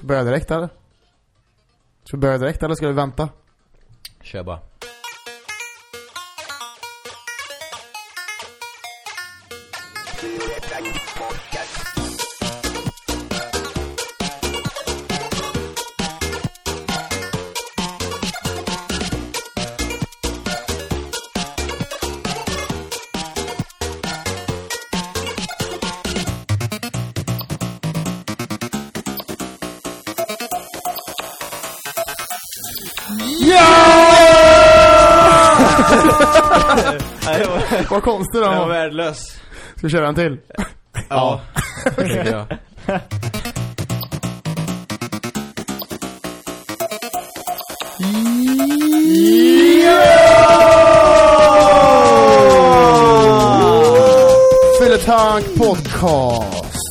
Ska vi börja direkt eller? Ska vi börja direkt eller ska vi vänta? Kör bara. Konstigt Den var värdelös. Ska vi köra en till? Ja. Ja. Fylletank podcast.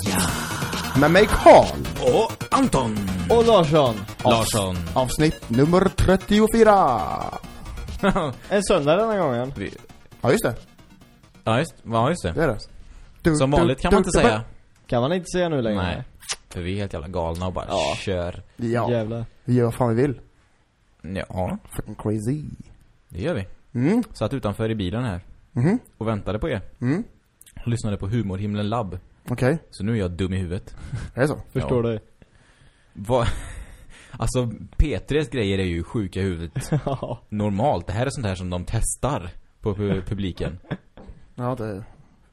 Med mig Karl. Och Anton. Och Larsson. Larsson. Avsnitt nummer 34. En söndag denna gången. Vi- Ja just det, ja, just, ja, just det det. är det. Du, Som vanligt kan du, man inte du, säga. Kan man inte säga nu längre? Nej. För vi är helt jävla galna och bara Ja. kör. Ja, Jävlar. vi gör vad fan vi vill. Ja, Fucking crazy. det gör vi. Mm, Satt utanför i bilen här mhm, och väntade på er. mm. Och lyssnade på Humorhimlen Labb. Okej, Så nu är jag dum i huvudet. är det så? Förstår du? Vad... Alltså, P3s grejer är ju sjuka i huvudet. Ja. Normalt. Det här är sånt här som de testar på pu- publiken. Ja, det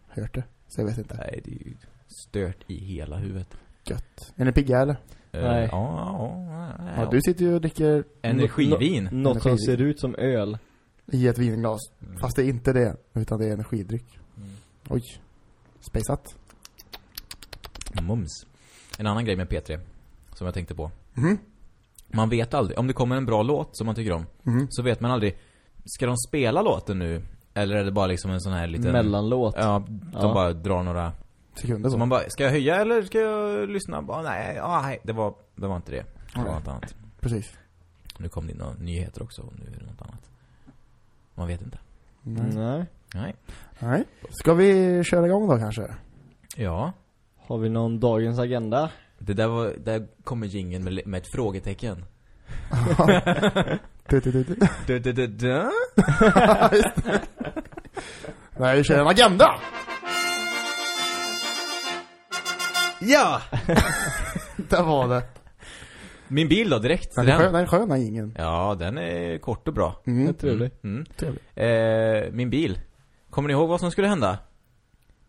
hört det. Så jag vet inte. Nej, det är ju stört i hela huvudet. Gött. Är ni pigga eller? Eh, Nej. Ja, ja, ja, Ja, du sitter ju och dricker Energivin. Något som ser ut som öl. i ett vinglas. Mm. Fast det är inte det, utan det är energidryck. Mm. Oj. Spejsat. Mums. En annan grej med P3 som jag tänkte på. Mhm. Man vet aldrig, om det kommer en bra låt som man tycker om, Mhm. så vet man aldrig, ska de spela låten nu? Eller är det bara liksom en sån här liten... Mellanlåt. Ja, de Ja. bara drar några... Sekunder Så man bara, ska jag höja eller ska jag lyssna? Bara, nej, ja, nej, det var, det var inte det. Det var något annat. Precis. Nu kom det in några nyheter också och nu är det något annat. Man vet inte. Nej. Nej. Nej. Nej. Ska vi köra igång då kanske? Ja. Har vi någon dagens agenda? Det där var, där kommer jingeln med, med ett frågetecken. Du, du, du, du. Du, du, du, du. Just det. Nej, vi kör en agenda! Ja! Där var det. Min bil då, direkt Den är skön, den. den är skön den ingen. Ja, den är kort och bra. Mm. trevligt. Mm. Trevligt. Eh, min bil. Kommer ni ihåg vad som skulle hända?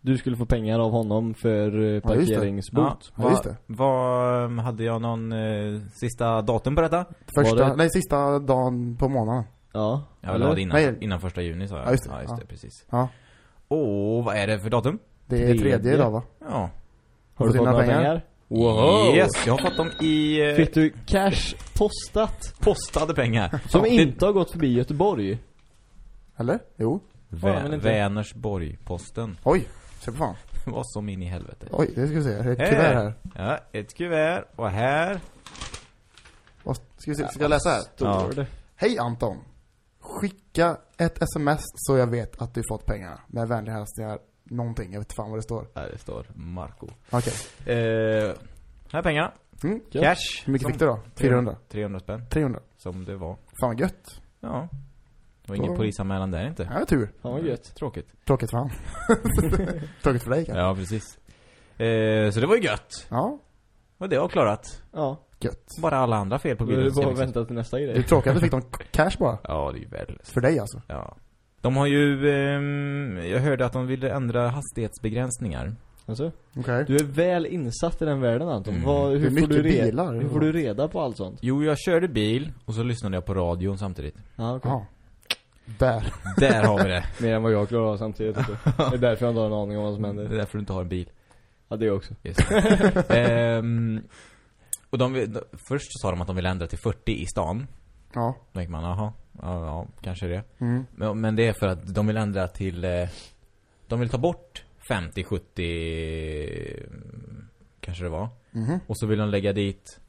Du skulle få pengar av honom för eh, Ja, just det. parkeringsbot. Ja, just det. Vad, vad- hade jag någon eh, sista datum på detta? Första, det- nej sista dagen på månaden. Ja. Jag ha det innan, Nej. innan första juni sa jag. Ja, just det. Ja, just Ja. det precis. Ja. Åh, vad är det för datum? Det är Tredje. idag va? Ja. Har du fått några pengar? Wow. Yes, jag har fått dem i... Eh, Fick du cash postat? postade pengar. Som Det- inte har gått förbi Göteborg? Eller? Jo. Vä inte. Vänersborg-posten. Oj. Se på fan. Det var som in i helvete. Oj, det ska vi se. Det är ett Här. kuvert här. Ja, ett kuvert. Och här. Vad- Ska vi se, ska jag läsa här? Ja. Hej Anton! Skicka ett sms så jag vet att du fått pengarna. Med vänliga hälsningar, någonting. Jag vet fan vad det står. Här det står Marco. Okej. Eh, här är pengarna. Mm. Cash. Hur mycket Som- fick du då? 400? 300 spänn. 300? Som det var. Fan vad gött. Ja. Det var ingen polisanmälan där inte. Ja, tur. Fan vad gött. Tråkigt. Tråkigt för han. Tråkigt för dig kanske. Ja, precis. Eh, så det var ju gött. Ja, Och det har klarat. Ja. gött. Bara alla andra fel på bilen. ska bara vänta till nästa Det är grej. tråkigt att du fick någon cash bara. Ja, det är ju värdelöst. För dig alltså. Ja. De har ju, ehm, jag hörde att de ville ändra hastighetsbegränsningar. Alltså, Okej. du är väl insatt i den världen Anton. Mm. Vad, hur, får mycket du re- bilar. hur får du reda på allt sånt? Jo, jag körde bil och så lyssnade jag på radion samtidigt. Ja, okej. Ja. Där. Där har vi det. Mer än vad jag klarar av samtidigt. Det är därför jag inte har en aning om vad som Det är händer. därför du inte har en bil. Ja, det också. Just det. Ehm, och de, de, först så sa de att de ville ändra till 40 i stan. Ja. Då tänker man, jaha, ja, ja, kanske det. Mm. Men, men det är för att de vill ändra till, eh, de vill ta bort 50, 70, mm, kanske det var. Mhm. Och så vill de lägga dit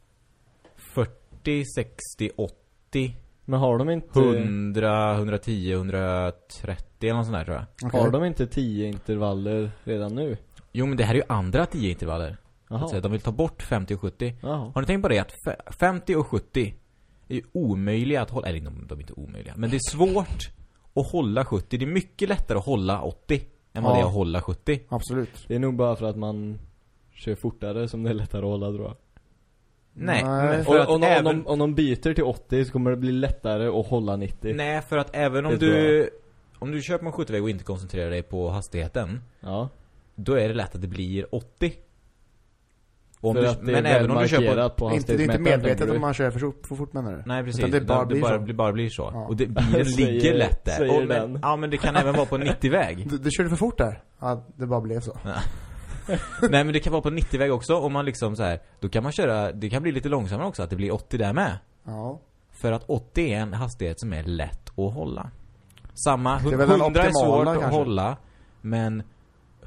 40, 60, 80, Men har de inte... 100, 110, 130 eller något sånt där tror jag. Okej. Har de inte 10 intervaller redan nu? Jo men det här är ju andra 10 intervaller. Säga. De vill ta bort 50 och 70. Jaha. Har ni tänkt på det? Att fe- 50 och 70 är ju omöjliga att hålla. Eller de, de är inte omöjliga. Men det är svårt att hålla 70. Det är mycket lättare att hålla 80 än vad Ja. det är att hålla 70. Absolut. Det är nog bara för att man kör fortare som det är lättare att hålla tror jag. Nej, Nej. Och, för att om, även... om, de, om de byter till 80 så kommer det bli lättare att hålla 90. Nej, för att även om du... Om du köper en 70-väg och inte koncentrerar dig på hastigheten. Ja. Då är det lätt att det blir 80. Och om för du, men även om du kör på... på Inte, det är inte medvetet om man kör för, fort- för fort menar du? Nej precis, Utan det bara blir det bara, så. blir, bara blir så. Ja. Och det, bilen Säger- ligger lätt där. Och, men, ja men det kan även vara på 90-väg. Du, du körde för fort där? Ja, det bara blev så. Nej men det kan vara på 90-väg också om man liksom så här. Då kan man köra, det kan bli lite långsammare också att det blir 80 där med. Ja. För att 80 är en hastighet som är lätt att hålla. Samma, Det är väl den 100 är svårt optimala, att kanske? hålla. Men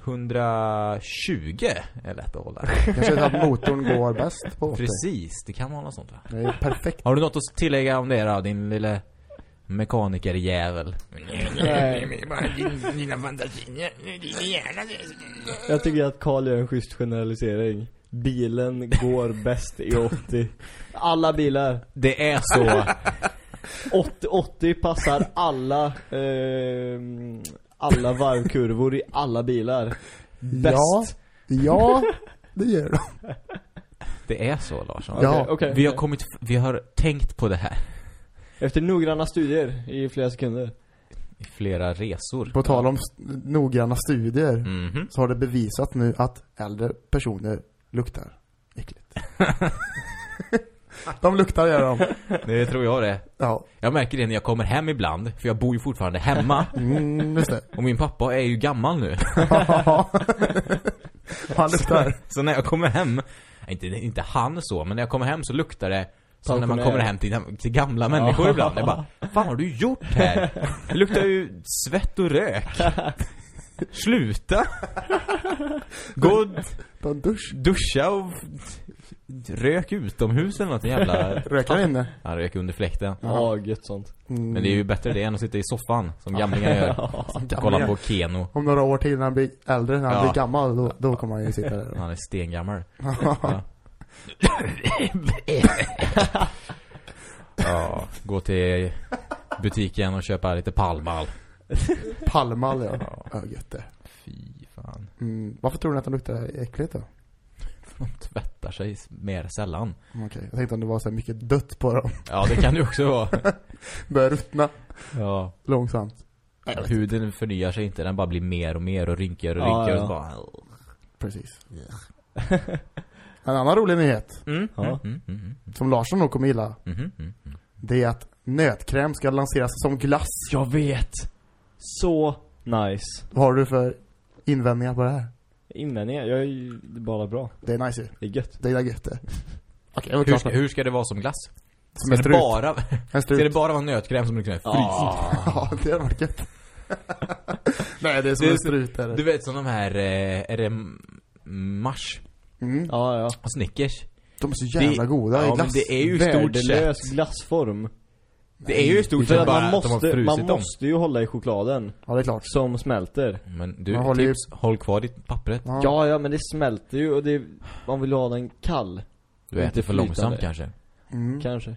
120 är lätt att hålla. Kanske är att motorn går bäst på 80. Precis, det kan vara något sånt va? Det är perfekt. Har du något att tillägga om det då, din lille mekanikerjävel? Dina fantasier, din hjärna. Jag tycker att Carl gör en schysst generalisering. Bilen går bäst i 80. Alla bilar. Det är så. 80, 80 passar alla, eh, alla varvkurvor i alla bilar. Bäst. Ja. Ja, det gör de. Det är så Larsson. Ja. Okej, okej. Vi har kommit, vi har tänkt på det här Efter noggranna studier i flera sekunder. i flera resor. På tal om st- noggranna studier Mhm. så har det bevisat nu att äldre personer luktar äckligt. de luktar gör de. Det tror jag det. Ja. Jag märker det när jag kommer hem ibland, för jag bor ju fortfarande hemma. Mm, just det. Och min pappa är ju gammal nu. Han luktar. Så när jag kommer hem, inte, inte han så, men när jag kommer hem så luktar det som när man kommer hem till, till gamla människor Ja. ibland. Jag bara, fan har du gjort här? Det luktar ju svett och rök. Sluta! Gå och Ta dusch. duscha och rök utomhus eller något jävla... Röker han inne? Han rök under fläkten. Ja, gött sånt. Mm. Men det är ju bättre det än att sitta i soffan, som gamlingar gör. Gamlingar. Kolla på Keno. Om några år till när han blir äldre, när han Ja. blir gammal, då, då kommer han ju sitta där. Han är stengammal. Ja, gå till butiken och köpa lite palmal. Palmal, ja. Ja. Ja, gött det. Fy fan. Mm. Varför tror ni att de luktar äckligt då? De tvättar sig mer sällan. Okej, jag tänkte om det var så här mycket dött på dem. Ja, det kan det också vara. Börjar ruttna Ja. långsamt. Huden förnyar sig inte, den bara blir mer och mer och rynkigare och Ja, rynkigare ja. och så bara... Precis. En annan rolig nyhet, Mm, Ja. mm, mm, mm, som Larsson nog kommer gilla, det är att nötkräm ska lanseras som glass. Jag vet. Så nice. Vad har du för invändningar på det här? Invändningar, jag är ju bara bra. Det är nice ju. Det är gött. Det är gött det. Var Hur, ska, hur ska det vara som glass? Som Ska det bara, ska det bara vara nötkräm som du kan frysa? Ja, det hade varit gött. Nej, det är som Det en strut är Du vet som de här, eh, är det Mars Mm. Ja, ja. och Snickers? De är så jävla Det- goda ja, i men glass. det är ju stort sett glassform. Det är ju i stort För sett att bara man att de har måste, frusit man måste ju hålla i chokladen. Ja, det är klart. Som smälter. Men du, Man håller ju- tips, håll kvar ditt pappret Ja. Ja, ja, men det smälter ju och det, man vill ha den kall. Du äter Inte för långsamt kanske Mm. Kanske.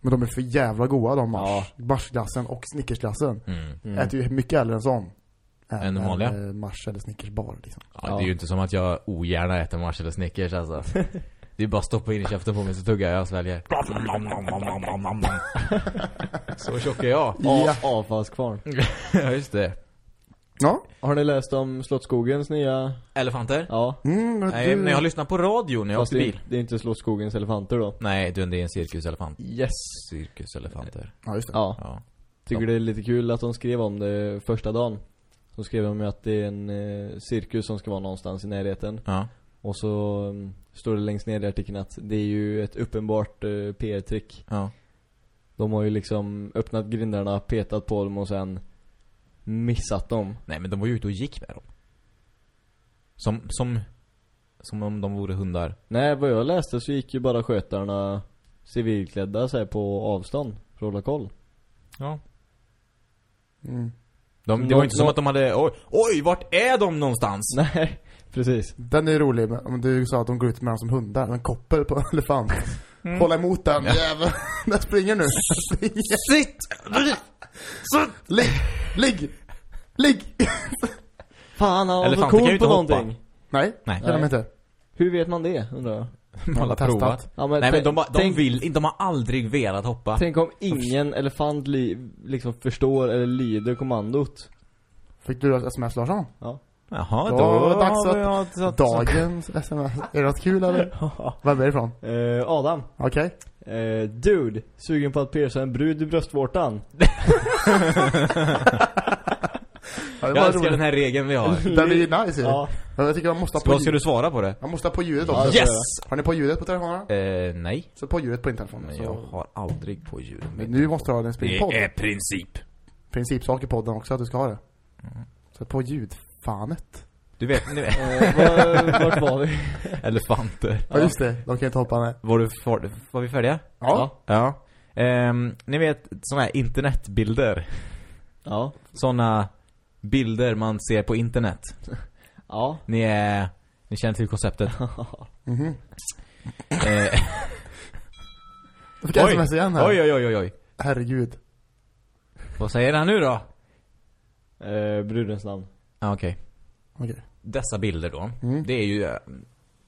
Men de är för jävla goda de Mars. Ja. Marsglassen och Snickersglassen. mm. Mm. Äter ju mycket hellre än sån. Än vanliga? Mars eller Snickers bar liksom. ja, Ja. Det är ju inte som att jag ogärna äter Mars eller Snickers alltså Det är bara att stoppa in i käften på mig så tuggar jag och sväljer Så tjock är jag Ja. Avfallskvarn. Ja just det Ja. Har ni läst om Slottsskogens nya? Elefanter? Ja. Mm, men Nej, du... men jag har lyssnat på radio när jag Fast åkte det, bil det är inte Slottsskogens elefanter då. Nej, du, det är en cirkuselefant Yes. Cirkuselefanter Ja, just det. Ja. Ja Tycker det är lite kul att de skrev om det första dagen. Så skrev de ju att det är en eh, cirkus som ska vara någonstans i närheten. Ja Och så mm, står det längst ner i artikeln att det är ju ett uppenbart eh, PR-trick. Ja De har ju liksom öppnat grindarna, petat på dem och sen missat dem. Nej men de var ju ute och gick med dem Som, som Som om de vore hundar Nej, vad jag läste så gick ju bara skötarna civilklädda så här, på avstånd för att hålla koll. Ja Mm. De, Det var inte som att de hade Oj, oj vart är de någonstans? Nej, Precis. Den är rolig, men om du sa att de går ut med dem som hundar, en koppel på en elefant. Mm. Hålla emot den, jävel. Den springer nu. Sitt! Ligg! Ligg! Ligg! Fan, han var så cool på hoppa. någonting. Nej, Nej. kan de inte. Hur vet man det, undrar jag? De har testat. provat. Ja, Nej men de, de tänk, vill de har aldrig velat hoppa. tänk om ingen elefant li, liksom förstår eller lyder kommandot. Fick du sms Larsson? Jaha, Då då, var det dags har att- något- Dagens sms. Är det något kul eller? Vem är det ifrån? Eh, Adam. Okej. Eh, dude, sugen på att pierca en brud i bröstvårtan? Ja, Jag var älskar roligt. den här regeln vi har. Den är ju nice ju. Ja. Jag tycker man måste ha på Vad ska du svara på det? Man måste ha på ljudet också. Yes! Har ni på ljudet på telefonerna? Eh, nej. Så på ljudet på din telefon. Men Så. jag har aldrig på ljud. Men nu måste du ha en springpodd. Det är princip. Principsak i podden också att du ska ha det. Så på ljudfanet. Du vet, ni vet. Eh, var, vart var vi? Elefanter. Ja just det, de kan inte hoppa med. Var, du för, var vi färdiga? Ja. Ja. Ehm, ni vet, såna här internetbilder. Ja. Såna bilder man ser på internet. Ja. Ni är, ni känner till konceptet. Eh, Då fick jag oj, sms igen här. oj, oj, oj, oj, oj. Herregud. Vad säger han nu då? Eh, brudens namn. Ah, Okej. Okej. Dessa bilder då. Mm. Det är ju eh,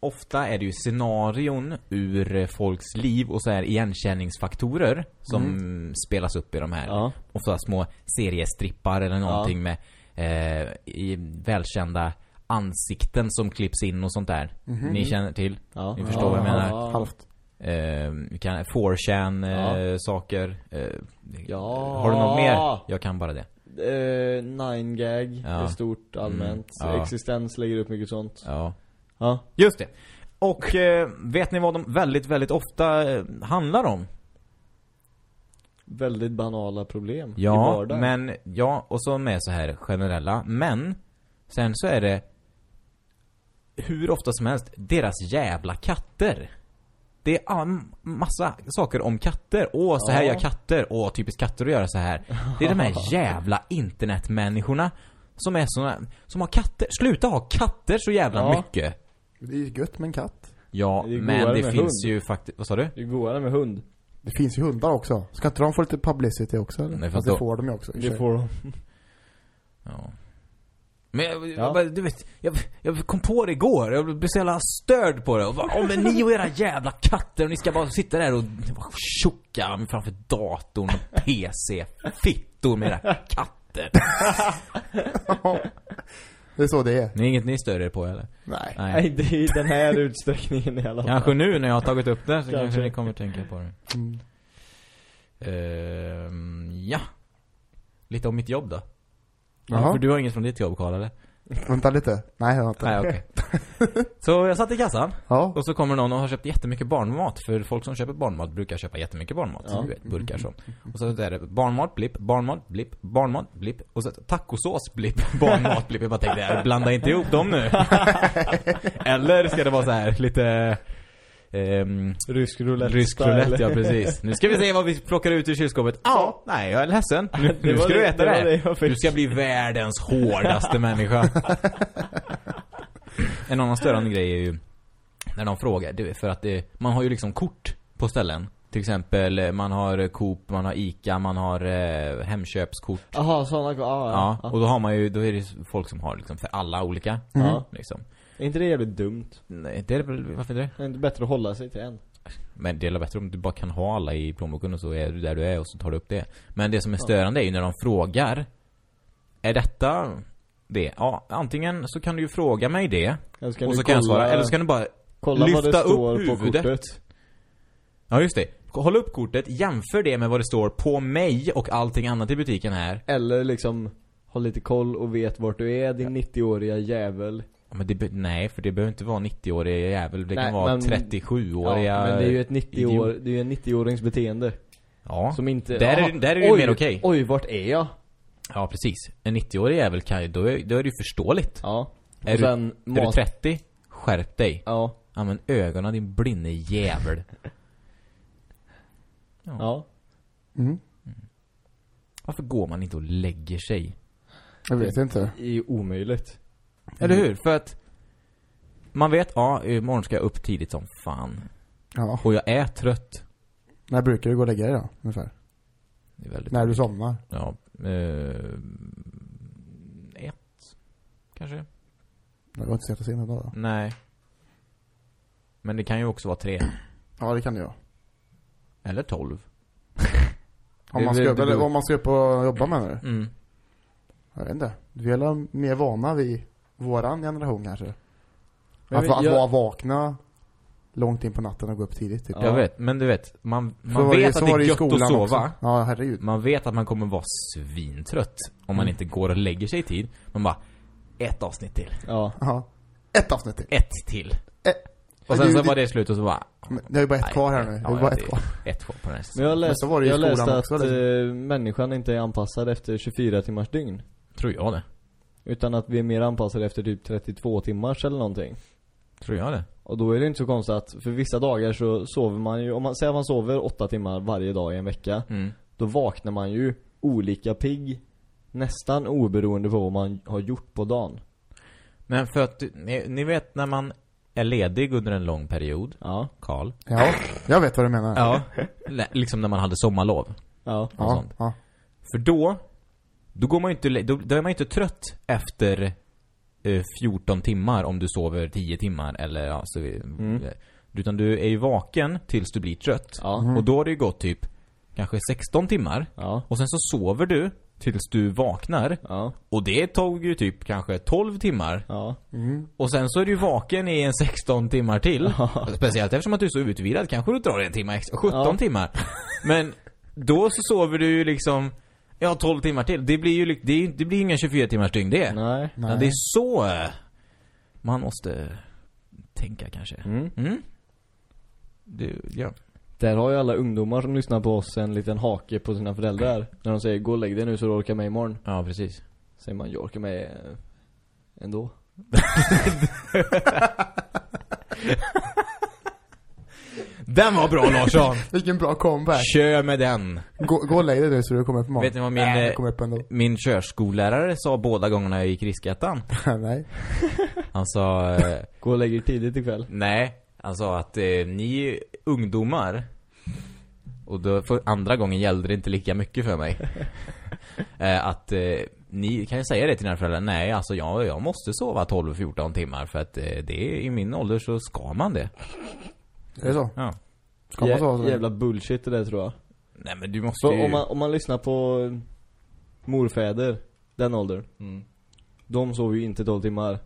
Ofta är det ju scenarion ur eh, folks liv och så här igenkänningsfaktorer som spelas upp i de här. Ja. Ofta små seriestrippar eller någonting med eh, i välkända ansikten som klipps in och sånt där. Ni känner till? Ja. Ni förstår vad jag menar. Halvt. Eh, kan 4chan eh, Ja. saker. Eh, Ja. Har du något mer? Jag kan bara det. Eh, nine gag Ja. är stort allmänt. Mm, ja. Existens lägger upp mycket sånt. Ja. Ja. Just det. Och eh, vet ni vad de väldigt, väldigt ofta eh, handlar om? Väldigt banala problem i Ja, vardagen. men, ja, och så med så här generella. Men, sen så är det hur ofta som helst, deras jävla katter. Det är ah, massa saker om katter. Åh, så här Ja. gör katter. Åh, typiskt katter att göra så här. Det är de här jävla internetmänniskorna som är såna, som har katter. Sluta ha katter så jävla Ja. mycket. Det är ju gött med en katt. Ja, Det men det finns hund. ju faktiskt, vad sa du? Det är godare med hund. Det finns ju hundar också. Ska inte de få lite publicity också eller? Nej, fast det då- får de ju också. Det får de. Ja. Men jag, Ja. jag, du vet, jag, jag kom på det igår. Jag blev så jävla störd på det. Och bara, Åh men ni och era jävla katter, och ni ska bara sitta där och tjocka framför datorn och PC. Fittor med era katter. Det är så det är. Ni är inget ni stör er på eller? Nej. Nej, det är i den här utsträckningen i alla fall. Kanske nu när jag har tagit upp det så kanske, Kanske. ni kommer tänka på det. Mm. Ehm, ja. Lite om mitt jobb då. Jaha. För du har inget från ditt jobb Karl eller? Vänta lite. Nej, jag har inte. Nej okej. så jag satt i kassan. Ja. Och så kommer någon och har köpt jättemycket barnmat. För folk som köper barnmat brukar köpa jättemycket barnmat. Ja. Du vet, burkar så. Och så är det barnmat, blipp, barnmat, blipp, barnmat, blipp. Och så tacosås, blipp, barnmat, blipp. Jag bara tänkte, jag blanda inte ihop dem nu. Eller ska det vara så här lite... ehm, Rysk roulette rysk roulette, ja precis. Nu ska vi se vad vi plockar ut ur kylskåpet. Ja, nej jag är ledsen. Nu, Det nu ska du det- veta det det det. Du ska bli världens hårdaste människa. En annan störande grej är ju när de frågar, det är för att det, man har ju liksom kort på ställen. Till exempel, eh, man har Coop, man har Ica, man har eh, Hemköpskort. Jaha, sådana, ja, Ja, ja. och då har man ju, då är det folk som har liksom för alla olika. Ja. Liksom. Är inte det jävligt dumt? Nej, det är väl, varför det? Är det inte bättre att hålla sig till en? Men det är bättre om du bara kan ha alla i plånboken och så är du där du är och så tar du upp det. Men det som är störande är ju när de frågar Är detta det? Ja, antingen så kan du ju fråga mig det och så kan jag kolla- svara, eller så kan du bara Kolla vad det lyfta upp står på huvudet. kortet. Ja just det, håll upp kortet, jämför det med vad det står på mig och allting annat i butiken här Eller liksom ha lite koll och vet vart du är, din 90-åriga jävel. ja, men det, Nej, för det behöver inte vara 90-åriga jävel, det Nej, kan vara men- 37-åriga Ja, men det är ju ett 90 år, idiot. det är ju en 90-årings beteende. Ja, Som inte... Där är- Jaha, där är det ju mer okej. Oj, vart är jag? Ja precis En 90-årig jävel kan ju, då är, då är det ju förståeligt Ja. Är och du- sen Är du mat... 30? Skärp dig Ja. Ja men ögonen din blinde jävel. Ja. Mm. Varför går man inte och lägger sig? Jag vet inte. Det är ju omöjligt. Eller hur? För att man vet, ja, imorgon ska jag upp tidigt som fan. Ja. Och jag är trött. När brukar du gå och lägga dig då, ungefär? Det är väldigt När du somnar? Ja, eh, ett, kanske? Det var inte så jättesent ändå då. Nej. Men det kan ju också vara tre. Ja, det kan det ju. Eller tolv. Om man Det- ska, det- det eller om man ska upp och jobba med det. Mm. Jag vet inte. Vi är mer vana vid våran generation kanske. Att, vi- att jag- vara vakna långt in på natten och gå upp tidigt typ. Ja. Jag vet, men du vet, man, man vet så att det är gött att skolan sova. också. Ja, herregud. Man vet att man kommer vara svintrött om man Mm. inte går och lägger sig i tid. Man bara, ett avsnitt till. Ja. Ja. Ett avsnitt till. Ett till. Eh, Och sen du- så var det slut och så bara... Men Det är ju bara ett nej, kvar här nu. Det ja, är bara det ett kvar. Ett kvar på den här Men jag har Men det jag har läst skolan att också, liksom. eh, människan inte är anpassad efter 24 timmars dygn. Tror jag det. Utan att vi är mer anpassade efter typ 32 timmars eller någonting. Tror jag det. Och då är det inte så konstigt att, för vissa dagar så sover man ju, om man säger att man sover 8 timmar varje dag i en vecka. Mm. Då vaknar man ju olika pigg. Nästan oberoende på vad man har gjort på dagen. Men för att, ni, ni vet när man är ledig under en lång period, Ja. Karl. Ja, jag vet vad du menar. Ja. Liksom när man hade sommarlov. Ja. och ja, sånt. ja. För då, då går man ju inte, då, då är man inte trött efter 14 timmar om du sover 10 timmar eller ja, så, Mm. eh, Utan du är ju vaken tills du blir trött. Ja. Mm. Och då har det ju gått typ kanske 16 timmar. Ja. Och sen så sover du tills du vaknar. Ja. Och det tog ju typ kanske 12 timmar. Ja. Mm. Och sen så är du vaken i en 16 timmar till. Speciellt eftersom att du är så utvilad kanske du drar en timme extra, 17 Ja. timmar. Men då så sover du ju liksom, ja 12 timmar till. Det blir ju det, det blir inga 24 timmars dygn det. Nej. Nej. det är så eh, man måste tänka kanske. Mm. Mm? Du, ja. Där har ju alla ungdomar som lyssnar på oss en liten hake på sina föräldrar. När de säger 'Gå och lägg dig nu så du orkar med imorgon' Ja, precis. Säger man 'Jag orkar med eh, ändå' Den var bra Larsson! Vilken bra comeback. Kör med den! Gå, gå och lägg dig nu så du kommer upp imorgon. Vet ni vad min, Nej, eh, jag kommer upp ändå. Min körskollärare sa båda gångerna jag gick i Riskettan. Nej. Han sa, eh, Gå och lägg dig tidigt ikväll nej, han sa att eh, ni ungdomar och då för andra gången gällde det inte lika mycket för mig. eh, att eh, ni kan ju säga det till dina föräldrar. Nej, alltså jag, jag måste sova 12-14 timmar för att eh, det är, i min ålder så ska man det. Är det så? Ja. Ska man så? Jä- Jävla bullshit det där tror jag Nej men du måste Så ju... om man, om man lyssnar på eh, morfäder, den åldern Mm. De sov ju inte 12 timmar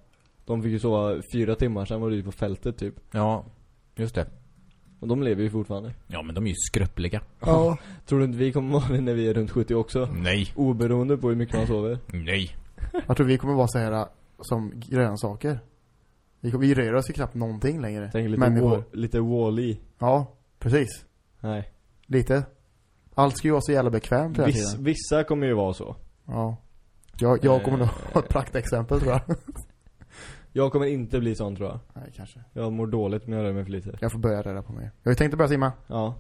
De fick ju sova 4 timmar, sen var ju på fältet typ Ja, just det. Och de lever ju fortfarande Ja men de är ju skröpliga. Ja. Tror du inte vi kommer vara det när vi är runt 70 också? Nej. Oberoende på hur mycket man sover Nej. Jag tror vi kommer vara så här äh, som grönsaker. Vi, rör oss ju knappt någonting längre. Tänk lite, Människor. Wall, lite Wall-E Ja, precis. Nej Lite. Allt ska ju vara så jävla bekvämt hela Viss, tiden. Vissa kommer ju vara så Ja. Jag, jag kommer nog ha ett praktexempel tror jag. Jag kommer inte bli sån tror jag Nej, kanske. Jag mår dåligt med att röra mig för lite Jag får börja röra på mig. Jag har ju tänkt att börja simma. Ja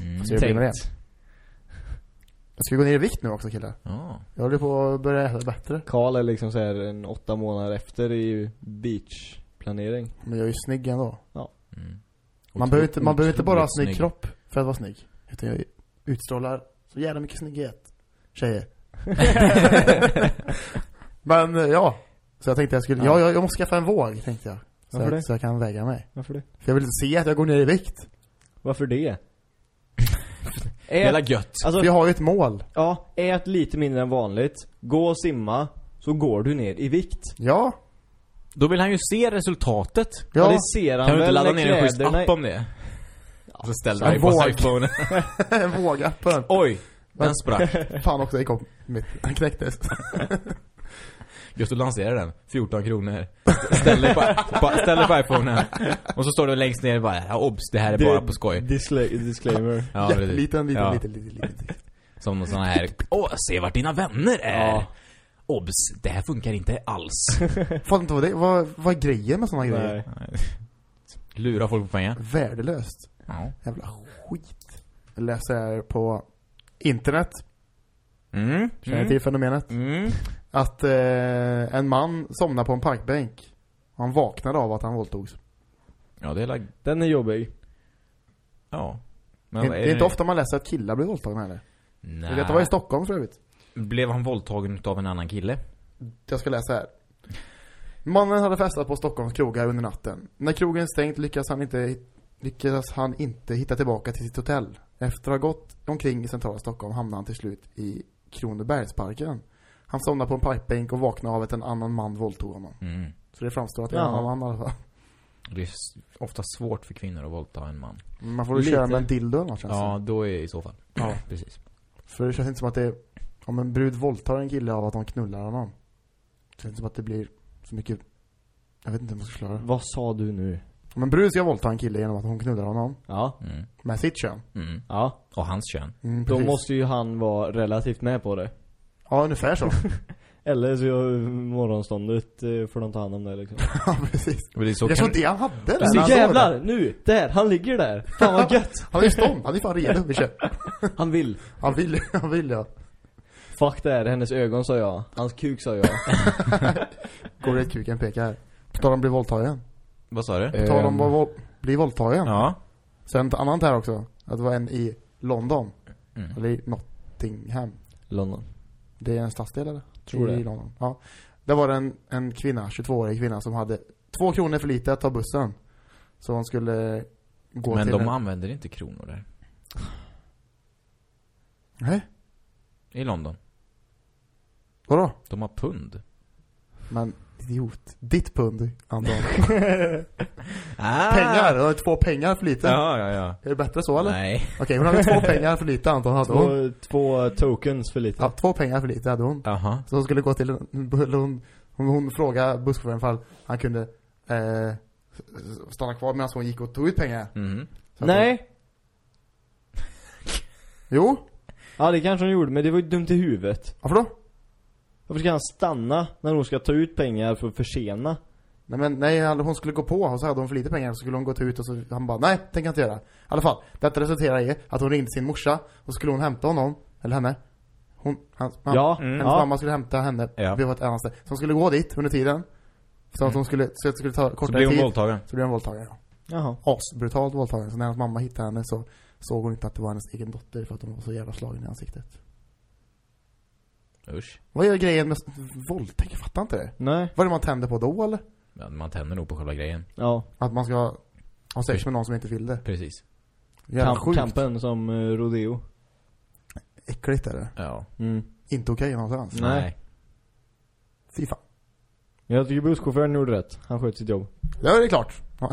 Mm. Så jag blir med det. Jag ska gå ner i vikt nu också killar. Ja. Jag håller på att börja äta bättre. Karl är liksom så här en åtta månader efter i beachplanering Men jag är ju snygg ändå. Mm. Man behöver inte, man behöver inte bara ha snygg kropp för att vara snygg. Utan jag utstrålar så jävla mycket snygghet. Tjejer. Men ja. Så jag tänkte jag skulle, ja, Ja. jag, jag måste skaffa en våg tänkte jag. Så, Varför det? jag, så jag kan väga mig. Varför det? För jag vill inte se att jag går ner i vikt. Varför det? Ät, gött. alltså, jag har ju ett mål. ja, ät lite mindre än vanligt Gå och simma Så går du ner i vikt Ja. Då vill han ju se resultatet. Ja, Ja. det ser han Kan du inte ladda ner en schysst app om det? Så ställ dig på iPhone. en vågappen. Oj, den sprack. Fan också, det kom. Den knäcktes. Just att lansera den. 14 kronor. Ställ dig på, på, ställ dig på iPhonen. Och så står det längst ner bara, ja, obs, det här är bara på skoj. Discla disclaimer Ja, precis. Jätteliten, liten, Ja. liten, liten, liten. Som någon sån här, åh, se vart dina vänner är. Ja. Obs, det här funkar inte alls. Fattar inte vad det vad, vad är grejen med såna grejer? Nej. Lura folk på pengar. Värdelöst. Ja. Jävla skit. Jag läser på internet, Mm. känner ni till fenomenet? Mm. Att eh, en man somnar på en parkbänk han vaknade av att han våldtogs. Ja, det är lag... Den är jobbig. Ja. det, vad det är inte ofta man läser att killar blir våldtagna heller. Nej. Det var i Stockholm för övrigt. Blev han våldtagen av en annan kille? Jag ska läsa här. Mannen hade festat på Stockholms krogar under natten. När krogen stängt lyckas han inte, lyckades han inte hitta tillbaka till sitt hotell. Efter att ha gått omkring i centrala Stockholm hamnade han till slut i Kronobergsparken. Han somnade på en parkbänk och vaknade av att en annan man våldtog honom. Mm. Så det framstår att det är en annan man i alla fall. Det är ofta svårt för kvinnor att våldta en man. Man får väl köra med en dildo eller något känns det Ja, då är i så fall. Ja. Precis. För det känns inte som att det är, om en brud våldtar en kille av att de knullar honom. Det känns inte som att det blir så mycket, jag vet inte hur man ska det. Vad sa du nu? Om en brud ska våldta en kille genom att hon knullar honom Ja. Mm. med sitt kön. Mm. Ja. Och hans kön. Mm, Då måste ju han vara relativt med på det. Ja, ungefär så. Eller så gör morgonståndet eh, får de ta hand om det liksom. ja, precis. Men det är så Jag kan... tror det han hade där. Nu när han såg jävlar! det. Nu! Där! Han ligger där! Fan vad gött! Han är stånd. Han är fan redo. Vi kör. Han vill. Han vill, han vill ja. Fuck det här, hennes ögon sa jag. Hans kuk sa jag. Går det kuken pekar. På tal om bli våldtagen. Vad sa du? På tal om Ehm. att våld- bli våldtagen. Ja. Sen ett annat här också. Att det var en i London. Mm. Eller i Nottingham. London. Det är en stadsdel eller? Tror I det. London. Ja. Där var det en, en kvinna, 22-årig kvinna som hade två kronor för lite att ta bussen. Så hon skulle gå Men till de en... använder inte kronor där. Nej, I London. vadå? De har pund. Men idiot. Ditt pund, Anton. Ah! pengar! Hon hade två pengar för lite. Ja, ja, ja. Är det bättre så eller? Nej. Okej, hon hade två pengar för lite Anton hade hon. Två, två tokens för lite. Ja, två pengar för lite hade hon. Jaha. Så hon skulle gå till hon, hon, hon frågade busschauffören ifall han kunde eh, stanna kvar medan hon gick och tog ut pengar. Att Nej! Hon, jo, Ja det kanske hon gjorde, men det var ju dumt i huvudet. varför då? Varför ska han stanna när hon ska ta ut pengar för att försena? Nej men nej, hon skulle gå på och så hade hon för lite pengar så skulle hon gå ut och så han bara nej, tänker jag inte göra. I alla fall, detta resulterade i att hon ringde sin morsa och skulle hon hämta honom, eller henne. Hon, hans, mamma, Ja, Mm. hennes ja. mamma skulle hämta henne Ja. vid ett annat ställe. Så hon skulle gå dit under tiden. Så att hon skulle, så att det skulle ta Så kortare blir hon tid. våldtagen. Så blev hon våldtagen ja. Jaha. Asbrutalt våldtagen. Så när hennes mamma hittade henne så såg hon inte att det var hennes egen dotter för att hon var så jävla slagen i ansiktet. Usch. Vad är grejen med våldtäkt? Jag fattar inte det. Nej. Vad är det man tänder på då eller? Ja, man tänder nog på själva grejen. Ja. Att man ska ha sex med någon som inte vill det. Precis. Jävla Kamp, sjukt. kampen som uh, rodeo. Äckligt är det. Ja. Mm. Inte okej någonstans. Nej. Nej. Fy fan. Jag tycker busschauffören gjorde rätt. Han sköt sitt jobb. Ja, det är klart.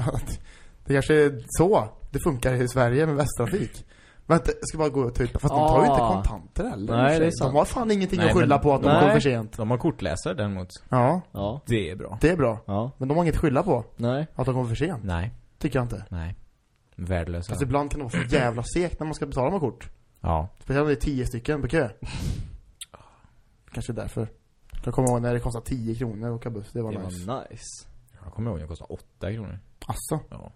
Det kanske är så det funkar i Sverige med Västtrafik. Men att jag ska bara gå och ta ut, fast de tar ju inte Ah. kontanter heller. Nej, för det är sant. De har fan ingenting Nej, att skylla men- på att de Nej. kommer för sent. De har kortläsare däremot. Ja, Ja. Det är bra. det är bra. Ja. Men de har inget att skylla på, Nej. att de kommer för sent. Nej. Tycker jag inte. Nej. Värdelösa. Fast ibland kan det vara så jävla segt när man ska betala med kort. Ja. Speciellt om det är tio stycken på kö. Kanske därför. Jag kommer ihåg när det kostade 10 kronor att åka buss, det var Det nice. var nice. Jag kommer ihåg när det kostade 8 kronor. Asså, Ja.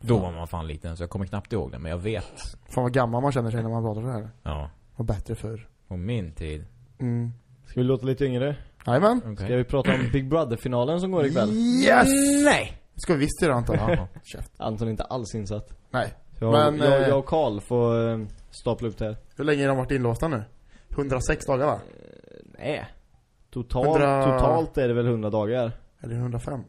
Då var man fan liten så jag kommer knappt ihåg det men jag vet. fan vad gammal man känner sig när man pratar så här. Ja. Och bättre förr. På min tid. Mm. Ska vi låta lite yngre? Jajamän. Okej. Ska vi prata om Big Brother-finalen som går ikväll? Yes! Nej! Ska vi visst göra Anton? Anton är inte alls insatt. Nej. Jag, Men, jag, eh, jag och Karl får eh, stapla upp det här. Hur länge har de varit inlåsta nu? 106 dagar va? Nej. Totalt, 100 totalt är det väl 100 dagar. Eller 105?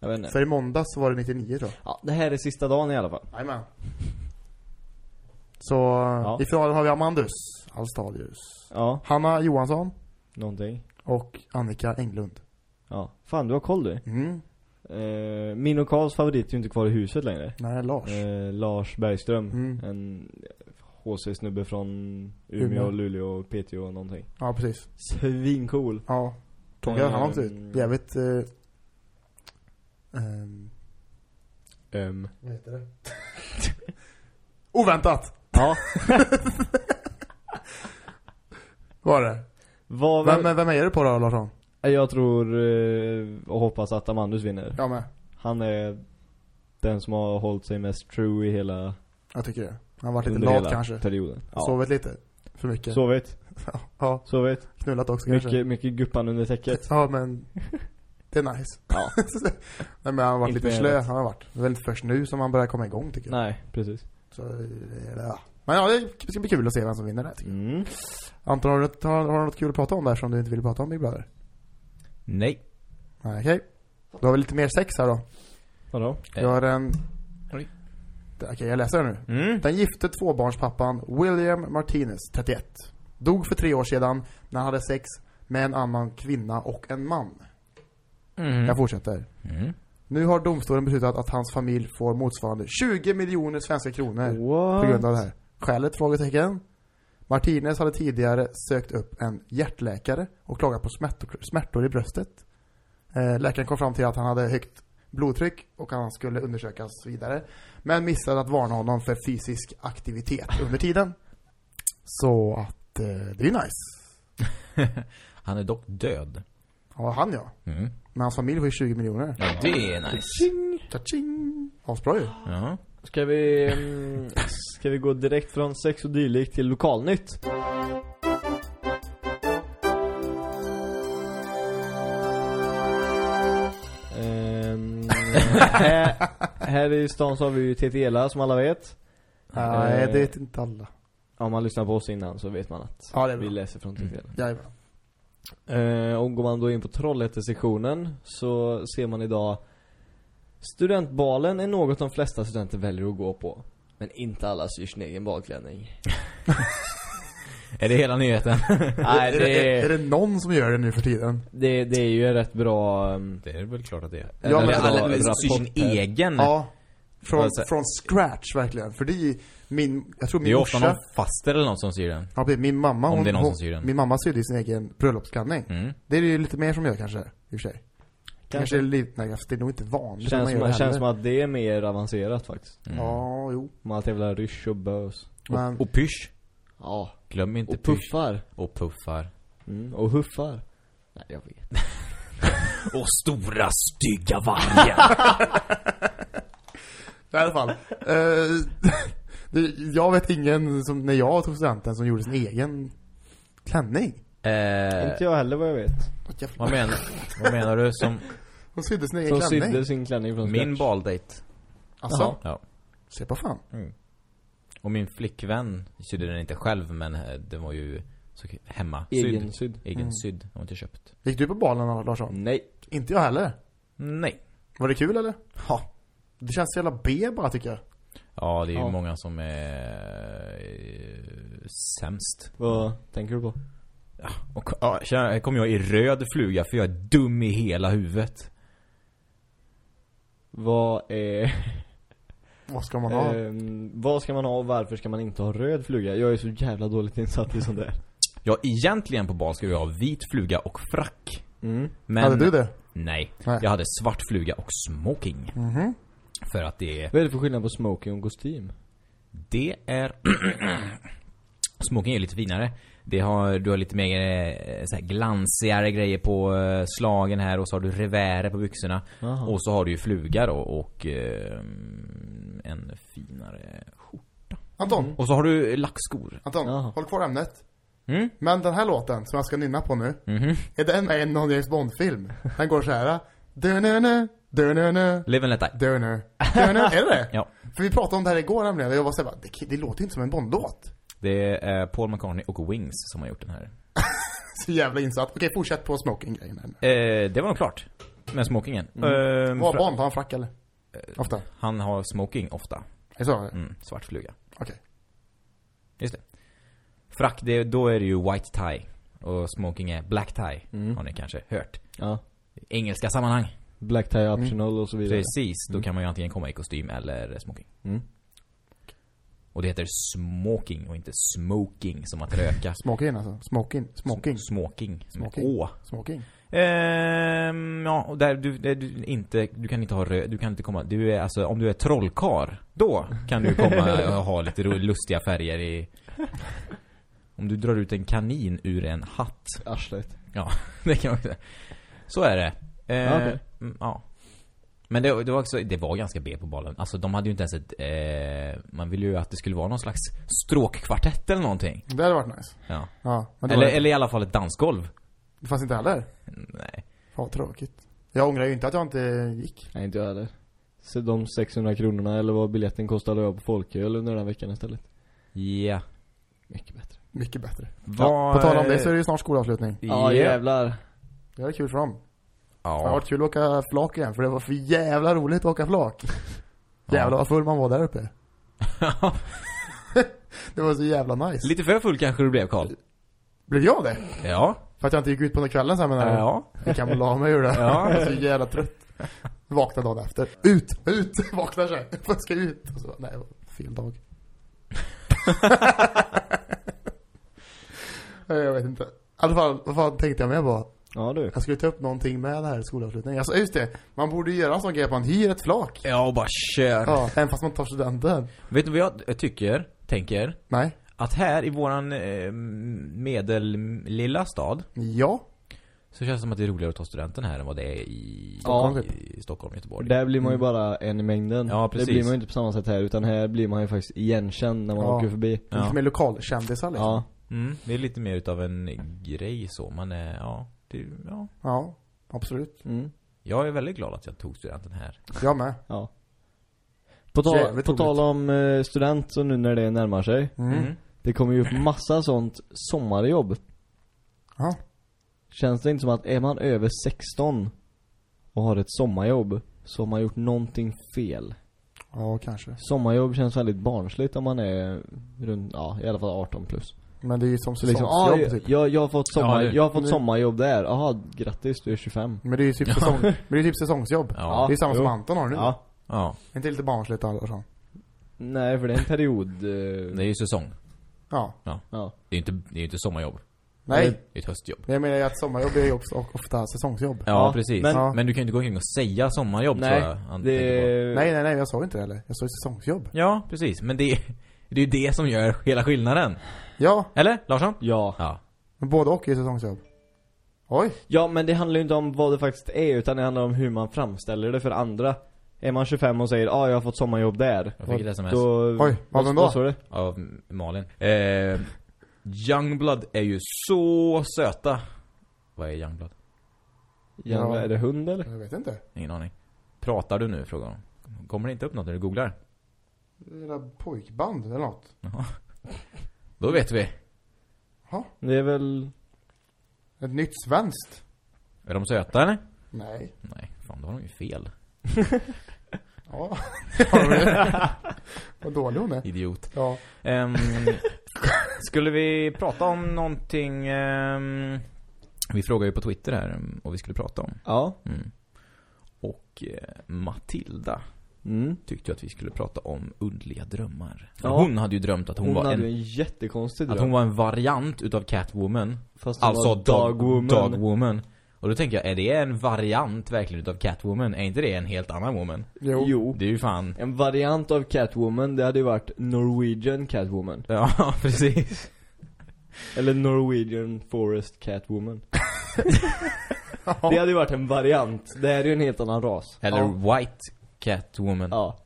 Jag vet inte. För i måndags var det 99 tror jag. Ja, det här är sista dagen i alla fall. Jajamän. Så i finalen har vi Amandus Alstadius. Ja, Hanna Johansson någonting. och Annika Englund. Ja. Fan, du har koll du. Mm. Eh, min och Karls favorit är ju inte kvar i huset längre. Nej, Lars. Eh, Lars Bergström. Mm. En HC-snubbe från Umeå, Umeå. Luleå, Piteå och någonting. Ja, precis. Svincool. Ja. Tråkigt att han åkte ut. Jävligt... Eh, ehm, Um. vad heter det? Oväntat! Ja. Var det? Vad, Vem, vem, vem är det på då, Larsson? jag tror eh, och hoppas att Amandus vinner. Jag med. Han är den som har hållit sig mest true i hela, Jag tycker det. Han har varit lite lat kanske. perioden. Ja. Sovit lite. För mycket. Sovit. Ja. Sovit. Knullat också kanske. Mycket, mycket guppan under täcket. Ja, men... Det är nice. Ja. Nej men han har varit lite slö, han har varit. Det är väl inte först nu som han börjar komma igång tycker jag. Nej, precis. Så, ja. Men ja, det ska bli kul att se vem som vinner det här, tycker jag. Mm. Anton, har du, har, har du något kul att prata om där som du inte vill prata om Big Brother? Nej. Nej, okej. Då har vi lite mer sex här då. Vadå? Vi har en... Oj. Okej, jag läser den nu. Mm. Den gifte tvåbarnspappan William Martinez, 31, dog för tre år sedan när han hade sex med en annan kvinna och en man. Mm. Jag fortsätter. Mm. Nu har domstolen beslutat att hans familj får motsvarande 20 miljoner svenska kronor What? på grund av det här. Skälet? Frågetecken. Martinez hade tidigare sökt upp en hjärtläkare och klagat på smärtor, smärtor i bröstet. Eh, läkaren kom fram till att han hade högt blodtryck och han skulle undersökas vidare. Men missade att varna honom för fysisk aktivitet under tiden. Så att eh, det är nice. Han är dock död. Ja, han ja. Mm. Men hans familj får ju 20 miljoner. Ja, det är nice. Tja-ching! Asbra ju. Ja. Ska vi, mm, ska vi gå direkt från sex och dylikt till lokalnytt? Ehm, här, här i stan så har vi ju TTLA som alla vet. Nej, Eh, det vet inte alla. Om man lyssnar på oss innan så vet man att Ja, det är vi läser från TTLA. Jajamän. Eh, och går man då in på Trollhättesektionen så ser man idag Studentbalen är något de flesta studenter väljer att gå på. Men inte alla syr sin egen balklänning. Är det hela nyheten? Nej, är, det det, är, är, det någon som gör det nu för tiden? det, det är ju rätt bra... um, det är väl klart att det är. Ja, men Eller alla- alla syr sin rapport egen. Ja. Från, Alltså- från scratch verkligen. För det är ju min, jag tror Det min är ju ofta morsa, någon faster eller något som syr den. ja, min mamma, Om hon, det är någon hon, som syr den. min mamma sydde ju sin egen bröllopsklänning. Mm. Det är det ju lite mer som gör kanske, i och för sig. Kanske, Kanske. lite, nej det är nog inte vanligt Känns, som, det känns som att det är mer avancerat faktiskt. Mm. Ja, jo. Med allt jävla rysch och bös. Men, Och, och pysch. Ja. Glöm inte Och pysch. puffar. Och puffar. Mm. Och huffar. Nej, jag vet. Och stora stygga vargen. i alla fall. det, jag vet ingen som, när jag tog studenten, som gjorde sin egen klänning. eh, Inte jag heller vad jag vet. Vad, menar, vad menar du som Hon sydde sin egen Som klänning. sydde sin klänning från min scratch. baldate? Alltså. Ja. se på fan. Och min flickvän sydde den inte själv men eh, den var ju så hemma. Egen Sydd. sydd. Egen Mm. sydd. Den var inte köpt. Gick du på balen Larsson? Nej. Inte jag heller. Nej. Var det kul eller? Ja. Det känns så jävla B bara tycker jag. Ja, det är ju Ja. många som är eh, sämst. Vad tänker du på? Och ja, tjena, här kommer jag i röd fluga för jag är dum i hela huvudet. Vad är... Vad ska man ha? Ehm, vad ska man ha och varför ska man inte ha röd fluga? Jag är så jävla dåligt insatt i sånt där. Ja, egentligen på bal ska vi ha vit fluga och frack. Mm. Men... Hade du det? Nej. Nej. Jag hade svart fluga och smoking. Mhm. För att det, Vad är det för skillnad på smoking och kostym? det är... smoking är lite finare. Det har, du har lite mer eh, så här glansigare grejer på eh, slagen här och så har du revärer på byxorna. Jaha. Och så har du ju fluga då och eh, en finare skjorta. Anton, Och så har du lackskor. Anton, Jaha. håll kvar ämnet. Mm? Men den här låten som jag ska nynna på nu, Mhm. är den med i någon James Bond-film? Den går så här. Dö-nö-nö, dö-nö-nö, Live and let die. dö-nö. Dö-nö, är det det? Ja. För vi pratade om det här igår nämligen, och jag var såhär, det, det låter inte som en Bond-låt. Det är Paul McCartney och Wings som har gjort den här. Så jävla insatt. Okej, fortsätt på smoking-grejen. Eh, det var nog klart. Med smokingen. Mm. Eh, Vad Bond, har han frack eller? Ofta? han har smoking ofta. Är så? Mm, svart fluga. Okej. Just det. Frack, det, då är det ju white tie. Och smoking är black tie. Mm. Har ni kanske hört. Ja. I engelska sammanhang. Black tie optional och så vidare. Precis. Då kan man ju antingen komma i kostym eller smoking. Mm. Och det heter smoking och inte smoking som att röka. Smoking alltså. Smoking. Smoking. Smoking. Smoking. Å. Smoking. Ehm, ja, och där du, där du inte, du kan inte ha rö, du kan inte komma, du är alltså, om du är trollkar då kan du komma och ha lite lustiga färger i Om du drar ut en kanin ur en hatt, Arslet. det kan man säga. Så är det. Eh, Ja, okej. mm, ja. Men det, det var också, det var ganska B på balen. Alltså de hade ju inte ens ett, eh, man ville ju att det skulle vara någon slags stråkkvartett eller någonting. Det hade varit nice. Ja. Ja. Men det, Eller, eller i alla fall ett dansgolv. det fanns inte heller. Nej. Fan vad tråkigt. Jag ångrar ju inte att jag inte gick. Nej, inte jag heller. Så de 600 kronorna eller vad biljetten kostade jag på folköl under den här veckan istället. Ja. Mycket bättre. Mycket bättre. Vad... På tal om det så är det ju snart skolavslutning. Ja, jävlar. Det är kul för dem. Det Ja. varit kul att åka flak igen, för det var för jävla roligt att åka flak. Jävlar vad full man var där uppe. Det var så jävla nice. Lite för full kanske du blev, Karl. Blev jag det? Ja. För att jag inte gick ut på den kvällen sen menar? Ja. Jag kan väl la mig ur det. Ja. Jag var så jävla trött. Vaknade dagen efter. Ut! Ut! Vaknar sig. Jag ska ut. Och så, nej, det var fel dag. Jag vet inte. I alla fall, vad fan tänkte jag med på? Ja du. Jag skulle ta upp någonting med det här skolavslutningen. Alltså just det, man borde ju göra en sån grej att man hyr ett flak. Ja, och bara kör. Ja, även fast man tar studenten. Vet du vad jag tycker, tänker? Nej. Att här i våran eh, medellilla stad Ja. så känns det som att det är roligare att ta studenten här än vad det är i Stockholm, i, typ. i Stockholm, Göteborg. Där blir man ju bara en i mängden. Ja, precis. Det blir man ju inte på samma sätt här, utan här blir man ju faktiskt igenkänd när man Ja. åker förbi. Ja. Lite mer lokalkändisar liksom. Ja. Mm, det är lite mer utav en grej så. Man är, ja, det, ja. Ja, absolut. Mm. Jag är väldigt glad att jag tog studenten här. Jag med. Ja. På, tal, Jävligt på tal om eh, student så nu när det närmar sig. Mm. Det kommer ju upp massa sånt sommarjobb. Ja. Känns det inte som att är man över 16 och har ett sommarjobb så har man gjort någonting fel. Ja, kanske. Sommarjobb känns väldigt barnsligt om man är runt, ja i alla fall 18 plus. Men det är ju som Så liksom, ah, säsongsjobb jag, typ. jag, jag har fått sommar, Ja, jag har fått det- sommarjobb där. Jaha, grattis du är 25. Men det är ju typ säsong, men det är typ säsongsjobb. Ja. Det är samma som jo. Anton har nu. Ja. Ja, Inte lite barnsligt alltså. Nej, för det är en period. eh, det är ju säsong. Ja. ja. Det är ju inte, det är inte sommarjobb. Nej. Det är ett höstjobb. Jag menar att sommarjobb är ju också ofta säsongsjobb. Ja, Ja, precis. men- Men, du kan ju inte gå omkring och säga sommarjobb Nej, tror jag. det. Nej, nej, nej, jag sa inte det heller. Jag sa ju säsongsjobb. Ja, precis. Men det, det är ju det som gör hela skillnaden. Ja, Eller, Larsson? Ja. Ja. men både och är säsongsjobb. Oj. Ja, men det handlar ju inte om vad det faktiskt är, utan det handlar om hur man framställer det för andra. Är man 25 och säger ja, ah, jag har fått sommarjobb där. Jag fick ett sms Då... Oj, vad vem då? Av Malin. Eh, Youngblood är ju så söta. Vad är Youngblood? Ja. Ja. Är det hund eller? Jag vet inte. Ingen aning. Pratar du nu? Frågar hon. Kommer det inte upp något när du googlar? Era pojkband eller något. Då vet vi. Det är väl... Ett nytt svenskt. Är de söta eller? Nej. Nej, fan då har de ju fel. Ja. Har du det? Vad dålig hon är. Idiot. Ja. Ehm, skulle vi prata om någonting... ehm, vi frågade ju på Twitter här um, vad vi skulle prata om. Ja. Mm. Och eh, Matilda Mm. tyckte ju att vi skulle prata om underliga drömmar. Ja. Hon hade ju drömt att hon, Hon, var hade en, en jättekonstig dröm. att hon var en variant utav Catwoman. Fast hon Alltså var Dogwoman. dogwoman. Dogwoman. Och då tänker jag, är det en variant verkligen utav Catwoman? Är inte det en helt annan woman? Jo. Jo. Det är ju fan... En variant av Catwoman, det hade ju varit Norwegian Catwoman. Ja, precis. Eller Norwegian Forest Catwoman. Det hade ju varit en variant. Det här är ju en helt annan ras. Eller Ja. White Catwoman. Ja.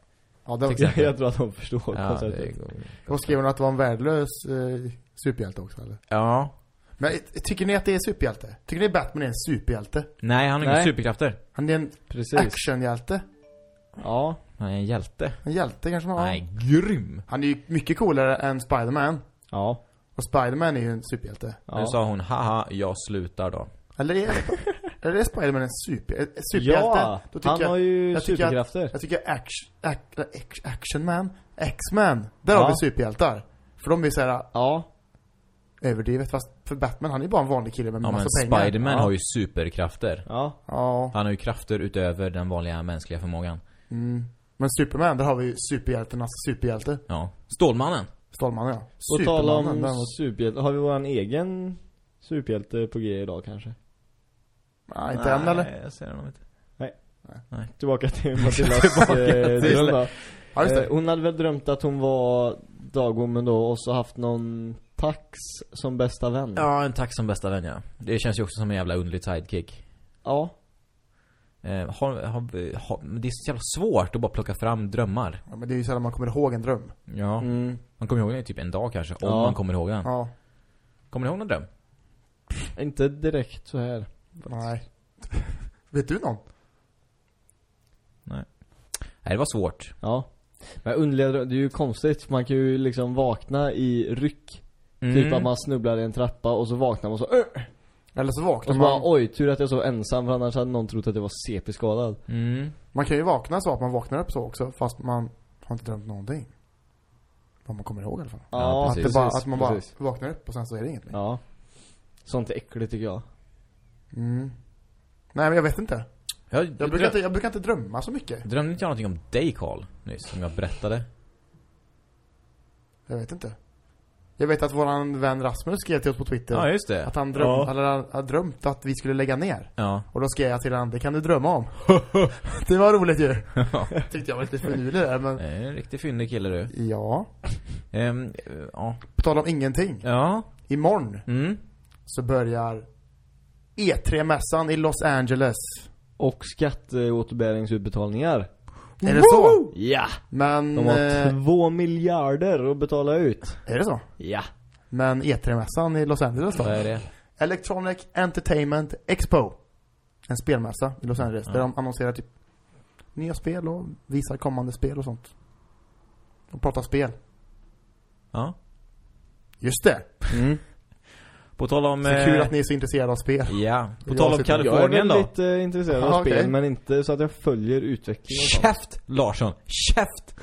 Ja, det exempel. Jag tror att de förstår Ja, konceptet. det då skrev hon att det var en värdelös eh, superhjälte också eller? ja. Men eh, tycker ni att det är superhjälte? Tycker ni Batman är en superhjälte? Nej, han har inga superkrafter. Han är en Precis. actionhjälte. Ja. Han är en hjälte. En hjälte kanske man har. Nej, grym. Han är ju mycket coolare än Spiderman. Ja. Och Spiderman är ju en superhjälte. ja. Nu sa hon, haha, jag slutar då. Eller är, eller är Spiderman en super, superhjälte? Ja, Då tycker han jag, har ju jag tycker att- superkrafter. jag tycker action, act, act, action man, X-Man, där Ja. har vi superhjältar. För de är såhär Ja. överdrivet. Fast för Batman, han är ju bara en vanlig kille med Ja men massa pengar. Spiderman Ja. har ju superkrafter. Ja. Ja. Han har ju krafter utöver den vanliga mänskliga förmågan. Mm. Men Superman, där har vi ju superhjältarnas superhjälte. Ja. Stålmannen. Stålmannen ja. På tal om superhjälte, har vi våran egen superhjälte på G idag kanske? Nej, inte än eller? Nej, jag ser honom inte. Tillbaka till Matildas eh, dröm då. Ja, Eh. Hon hade väl drömt att hon var dagwoman då och så haft någon tax som bästa vän? Ja, en tack som bästa vän ja. Det känns ju också som en jävla underlig sidekick. Ja. Eh, har, har, har, men det är så jävla svårt att bara plocka fram drömmar. Ja, men det är ju sällan man kommer ihåg en dröm. Ja. Mm. Man kommer ihåg den i typ en dag kanske, om Ja. man kommer ihåg den. Ja. Kommer ni ihåg någon dröm? Inte direkt så här. Nej. Vet du någon? Nej, det var svårt. Ja. Men underliga drö- det är ju konstigt. Man kan ju liksom vakna i ryck. Mm. Typ att man snubblar i en trappa och så vaknar man och så "Åh!" Eller så Och vaknar så bara man. oj, tur att jag sov ensam för annars hade någon trott att jag var CP-skadad. Mm. Man kan ju vakna så att man vaknar upp så också fast man har inte drömt någonting. Vad man kommer ihåg i alla fall. Ja, att, precis, det bara, att man bara precis. vaknar upp och sen så är det inget mer. Ja. Sånt är äckligt tycker jag. Mm. Nej men jag vet inte. Jag, Jag brukar inte, jag brukar inte drömma så mycket. Drömde inte jag någonting om dig Karl nyss, som jag berättade? Jag vet inte. Jag vet att våran vän Rasmus skrev till oss på Twitter. Ja, just det. Att han dröm, Ja. eller han har drömt att vi skulle lägga ner. Ja. Och då skrev jag till honom, det kan du drömma om. det var roligt ju. Tyckte jag var lite finurlig där men Det är En riktigt fyndig kille du. ja. Eh, ja. På tal om ingenting. Ja. Imorgon Mm. så börjar E3-mässan i Los Angeles. Och skatteåterbäringsutbetalningar. Är det så? Ja! Men, De har eh, två miljarder att betala ut. är det så? Ja. Men E3-mässan i Los Angeles då? Vad är det? Electronic Entertainment Expo. En spelmässa i Los Angeles. Där de annonserar typ nya spel och visar kommande spel och sånt. De pratar spel. Ja. Just det! Mm. På tal om... Så eh, kul att ni är så intresserade av spel. Ja. På Jag tal om Jag är Kalifornien då. väldigt eh, intresserad Ja, av spel, okej. men inte så att jag följer utvecklingen. Käft Larsson! Käft!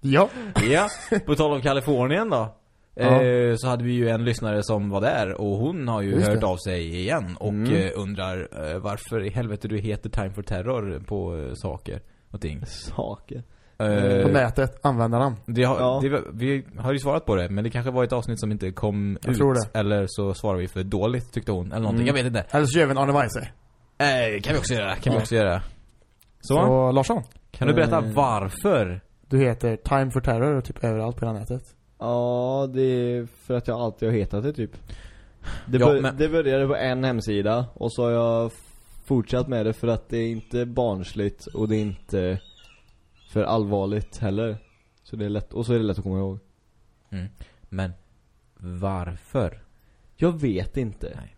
Ja. Ja, på tal om Kalifornien då. Ja. Eh, så hade vi ju en lyssnare som var där och hon har ju Just hört det. av sig igen och Mm. eh, undrar eh, varför i helvete du heter Time for Terror på eh, saker och ting. Saker. Eh, På nätet, användarnamn. det har, Ja. det, vi har ju svarat på det, men det kanske var ett avsnitt som inte kom Jag ut. tror det. Eller så svarar vi för dåligt tyckte hon, eller någonting, Mm. jag vet inte. Eller så gör vi en Arne Weise. Eh, kan vi också göra, kan vi Ja. också göra. Så, Så Larsson, kan du berätta Eh. varför? du heter Time for Terror typ överallt på hela nätet. Ja, det är för att jag alltid har hetat det typ. Det, Ja, bör, men- det började på en hemsida och så har jag fortsatt med det för att det är inte barnsligt och det är inte för allvarligt heller. Så det är lätt, och så är det lätt att komma ihåg. Men, varför? Jag vet inte. Nej.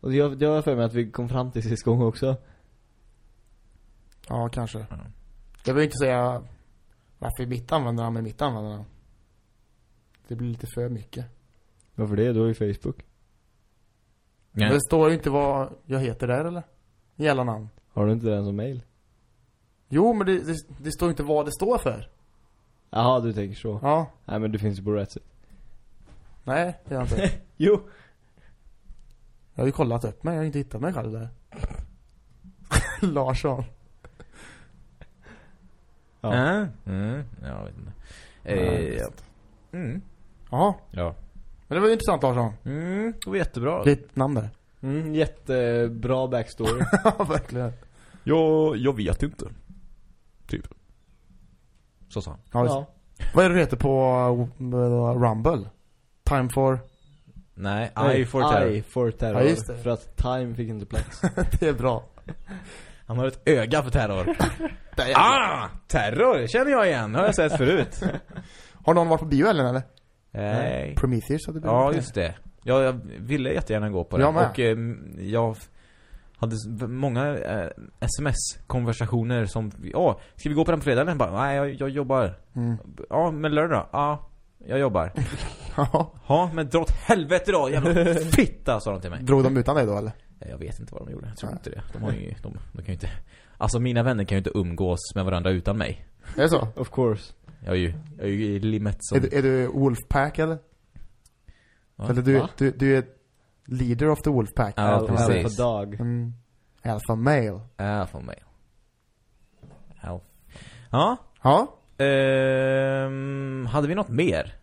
Och jag, jag har för mig att vi kom fram till sist gång också. Ja, kanske. Ja. Jag vill inte säga varför mitt användarnamn är mitt användarnamn. Det blir lite för mycket. Varför det? Du har ju Facebook. Ja. Men det står ju inte vad jag heter där eller? Alla namn. Har du inte den som mail? Jo, men det, det, det står inte vad det står för. Jaha, du tänker så. Ja. Nej men du finns ju på rätt sätt. Nej, det gör jag inte. Jo. Jag har ju kollat upp mig, jag har inte hittat mig själv där. Larsson. Ja. Ja. Mm, jag vet inte. Eh, ja. Mm. Ja, Ja. men det var ju intressant Larsson. Mm, det var jättebra. Ditt namn där. Mm, jättebra backstory. Ja, verkligen. Jag, jag vet inte. Typ. Så sa han. Ja, just. ja. Vad är det du heter på uh, Rumble? Time for... Nej, I for terror. I for terror. Ja, just det. För att time fick inte plats. det är bra. Han har ett öga för terror. Ah! Terror, känner jag igen. Har jag sett förut. Har någon varit på bio eller? eller? Nej. Prometheus hade blivit Ja, just det. Ja, jag ville jättegärna gå på det. Jag med. Och eh, jag hade många eh, sms-konversationer som, ja, ska vi gå på den på fredag? Jag bara, nej jag, jag jobbar. Mm. Ja, men lördag då? Ja, jag jobbar. Ja. Ja, men dra åt helvete då, jävla fitta, sa de till mig. Drog de utan dig då eller? Jag vet inte vad de gjorde, jag tror Nej. inte det. De har ju, de, de kan ju inte Alltså mina vänner kan ju inte umgås med varandra utan mig. Är det så? Of course. Jag är ju, jag är ju i limmet som... Är, du, är du Wolfpack eller? Va? Eller du, Va? du, du är leader of the Wolfpack? Ja, Al- precis. Alpha dog. Mm. Alpha male. Ja, för mig. Ja. Ja. Ehm, hade vi något mer?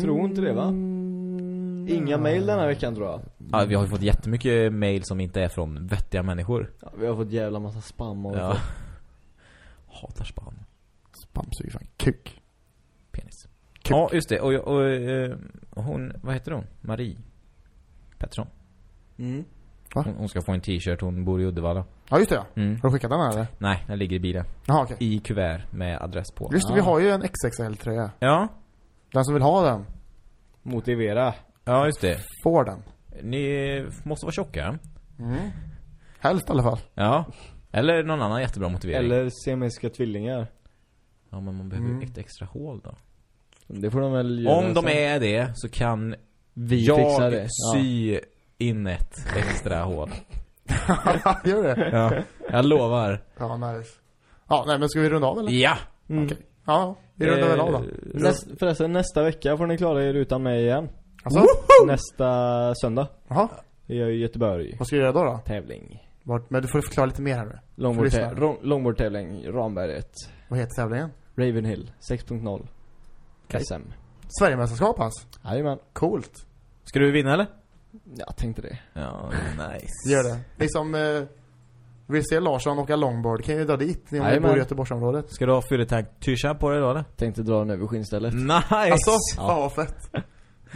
Tror inte det, va? Mm, Inga mail den här veckan tror jag. Ja, vi har ju fått jättemycket mail som inte är från vettiga människor. Ja, vi har fått jävla massa spam och Ja. Hatar spam. Spam suger fan kuk. Penis. Kuk. Ja, just det. Och, jag- och, eh, hon, vad heter hon? Marie Pettersson. Mm. Va? Hon, hon ska få en t-shirt, hon bor i Uddevalla. Ja just det ja. Mm. Har du skickat den här eller? Nej, den ligger i bilen. Jaha okej. I kuvert med adress på. Just det, Ah. vi har ju en XXL-tröja. Ja. Den som vill ha den, Motivera. Ja, just det. får den. Ni måste vara tjocka. Mm. Helst i alla fall. Ja. Eller någon annan jättebra motivering. Eller siamesiska tvillingar. Ja, men man behöver Mm. ett extra hål då. Det får de väl göra Om de sen. är det så kan Vi jag fixar det. sy in ett extra hål. Gör det? Ja. Jag lovar. Ja, nice. Ja, nej men ska vi runda av eller? Ja! Mm. Okej. Ja, vi rundar väl av då. Näst, förresten, nästa vecka får ni klara er utan mig igen. Alltså? Nästa söndag Jaha. är jag i Göteborg. Vad ska vi göra då då? Tävling. Vart, men du får förklara lite mer här nu. Longboard, lyssna. tä- ro- longboard tävling, Ramberget. Vad heter tävlingen? Ravenhill 6.0. Okej. SM. Sverigemästerskap alltså. Jajamän. Coolt. Ska du vinna eller? Jag tänkte det. Ja, nice. Gör det. Ni som eh, vill se Larsson åka longboard kan ju dra dit. Ni om ni Jajamän. bor i Göteborgsområdet. Ska du ha fylletank-tyscha på dig då eller? Tänkte dra den över skinnstället. Nice! Alltså, Ja. fan vad fett.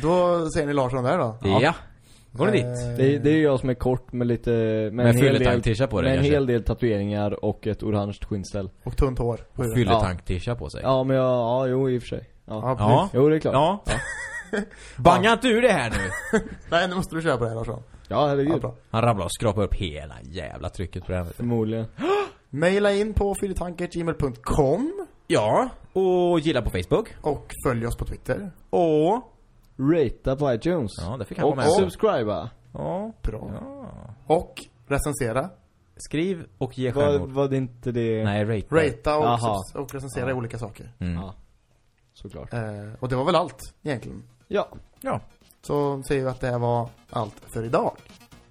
Då ser ni Larsson där då. ja. Går Eh, dit? Det, är- det är jag som är kort med lite, med, Med en hel del, fylletank-tisha på dig med en kanske? hel del tatueringar och ett orange skinnställ. Och tunt hår. på huvudet. Fylletank-tisha på sig? Ja men jag, ja jo i och för sig. Ja. Ja. Jo det är klart. Ja. Banga inte ur det här nu! Nej, nu måste du köra på det här Larsson. Ja herregud. Ja, bra. Han rabblar och skrapar upp hela jävla trycket på det här. Förmodligen. Maila in på fylletanker.gmail.com Ja, och gilla på Facebook. och följ oss på Twitter. Och... Ratea på iTunes. Ja, det fick han och vara med på. subscriba. Ja. Bra. ja. Och recensera. Skriv och ge Var, stjärnor. var det inte det? Nej, rate. Rata och, och recensera Ja. olika saker. Mm. Ja. Såklart. Eh, och det var väl allt egentligen. Ja. Ja. Så säger vi att det här var allt för idag.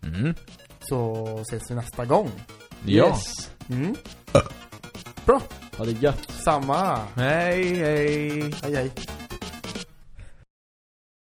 Mm. Så ses vi nästa gång. Ja. Yes. Mm. Bra. Ha det gött. Samma. Hej, hej. Hej hej.